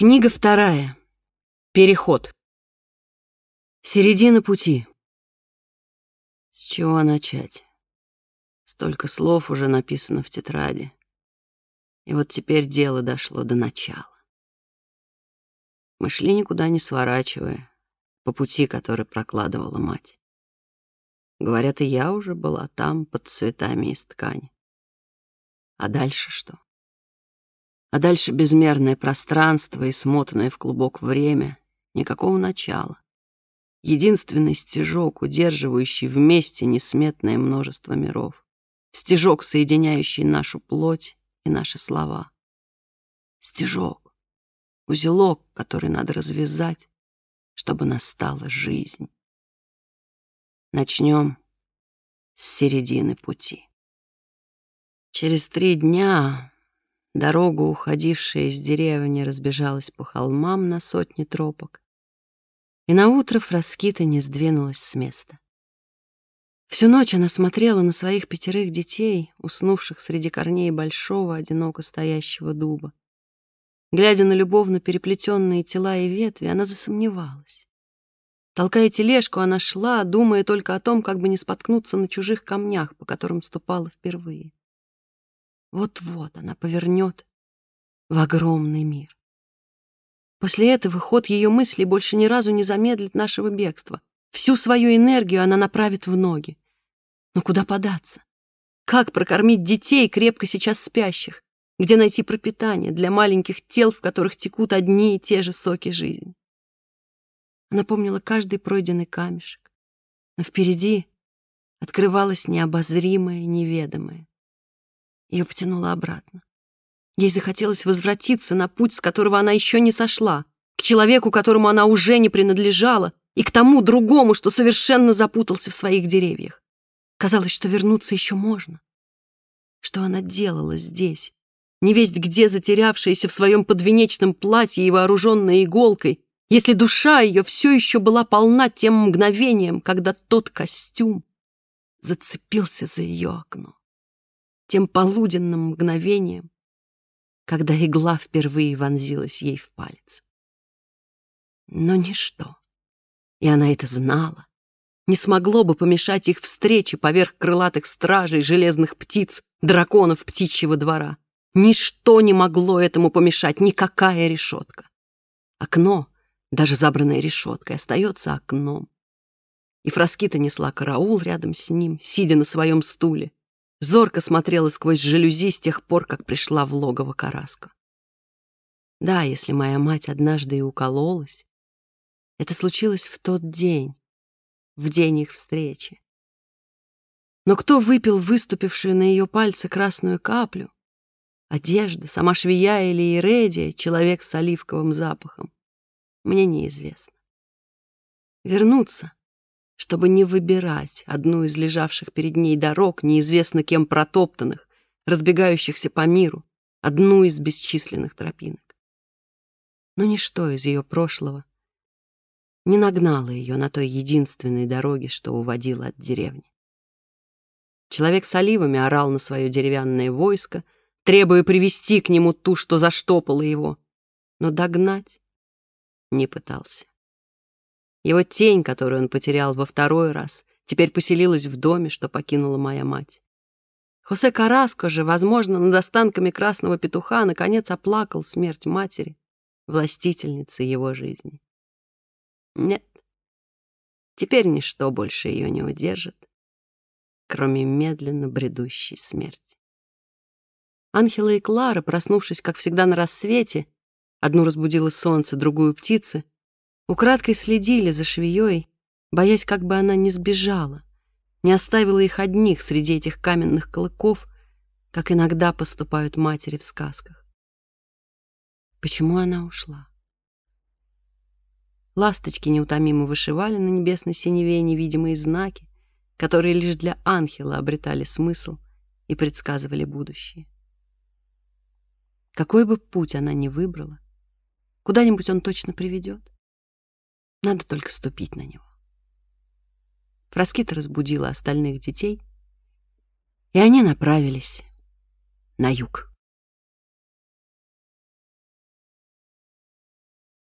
Книга вторая. Переход. Середина пути. С чего начать? Столько слов уже написано в тетради. И вот теперь дело дошло до начала. Мы шли никуда не сворачивая, по пути, который прокладывала мать. Говорят, и я уже была там, под цветами из ткани. А дальше что? А дальше безмерное пространство и смотанное в клубок время. Никакого начала. Единственный стежок, удерживающий вместе несметное множество миров. Стежок, соединяющий нашу плоть и наши слова. Стежок. Узелок, который надо развязать, чтобы настала жизнь. Начнем с середины пути. Через три дня Дорога, уходившая из деревни, разбежалась по холмам на сотни тропок. И наутро Фраскита не сдвинулась с места. Всю ночь она смотрела на своих пятерых детей, уснувших среди корней большого, одиноко стоящего дуба. Глядя на любовно переплетенные тела и ветви, она засомневалась. Толкая тележку, она шла, думая только о том, как бы не споткнуться на чужих камнях, по которым ступала впервые. Вот-вот она повернет в огромный мир. После этого ход ее мыслей больше ни разу не замедлит нашего бегства. Всю свою энергию она направит в ноги. Но куда податься? Как прокормить детей, крепко сейчас спящих? Где найти пропитание для маленьких тел, в которых текут одни и те же соки жизни? Она помнила каждый пройденный камешек. Но впереди открывалось необозримое, неведомое. Ее потянуло обратно. Ей захотелось возвратиться на путь, с которого она еще не сошла, к человеку, которому она уже не принадлежала, и к тому другому, что совершенно запутался в своих деревьях. Казалось, что вернуться еще можно. Что она делала здесь, невесть где затерявшаяся в своем подвенечном платье и вооруженная иголкой, если душа ее все еще была полна тем мгновением, когда тот костюм зацепился за ее окно тем полуденным мгновением, когда игла впервые вонзилась ей в палец. Но ничто, и она это знала, не смогло бы помешать их встрече поверх крылатых стражей, железных птиц, драконов птичьего двора. Ничто не могло этому помешать, никакая решетка. Окно, даже забранное решеткой, остается окном. И Фраскита несла караул рядом с ним, сидя на своем стуле, зорко смотрела сквозь жалюзи с тех пор, как пришла в логово Караска. Да, если моя мать однажды и укололась, это случилось в тот день, в день их встречи. Но кто выпил выступившую на ее пальце красную каплю? Одежда, сама швея или Иредия, человек с оливковым запахом? Мне неизвестно. Вернуться чтобы не выбирать одну из лежавших перед ней дорог, неизвестно кем протоптанных, разбегающихся по миру, одну из бесчисленных тропинок. Но ничто из ее прошлого не нагнало ее на той единственной дороге, что уводила от деревни. Человек с оливами орал на свое деревянное войско, требуя привести к нему ту, что заштопала его, но догнать не пытался. Его тень, которую он потерял во второй раз, теперь поселилась в доме, что покинула моя мать. Хосе Караско же, возможно, над останками красного петуха наконец оплакал смерть матери, властительницы его жизни. Нет, теперь ничто больше ее не удержит, кроме медленно бредущей смерти. Анхела и Клара, проснувшись, как всегда, на рассвете, одну разбудило солнце, другую — птицы, Украдкой следили за швеей, боясь, как бы она не сбежала, не оставила их одних среди этих каменных клыков, как иногда поступают матери в сказках. Почему она ушла? Ласточки неутомимо вышивали на небесной синеве невидимые знаки, которые лишь для ангела обретали смысл и предсказывали будущее. Какой бы путь она ни выбрала, куда-нибудь он точно приведет. Надо только ступить на него. Фраскита разбудила остальных детей, и они направились на юг.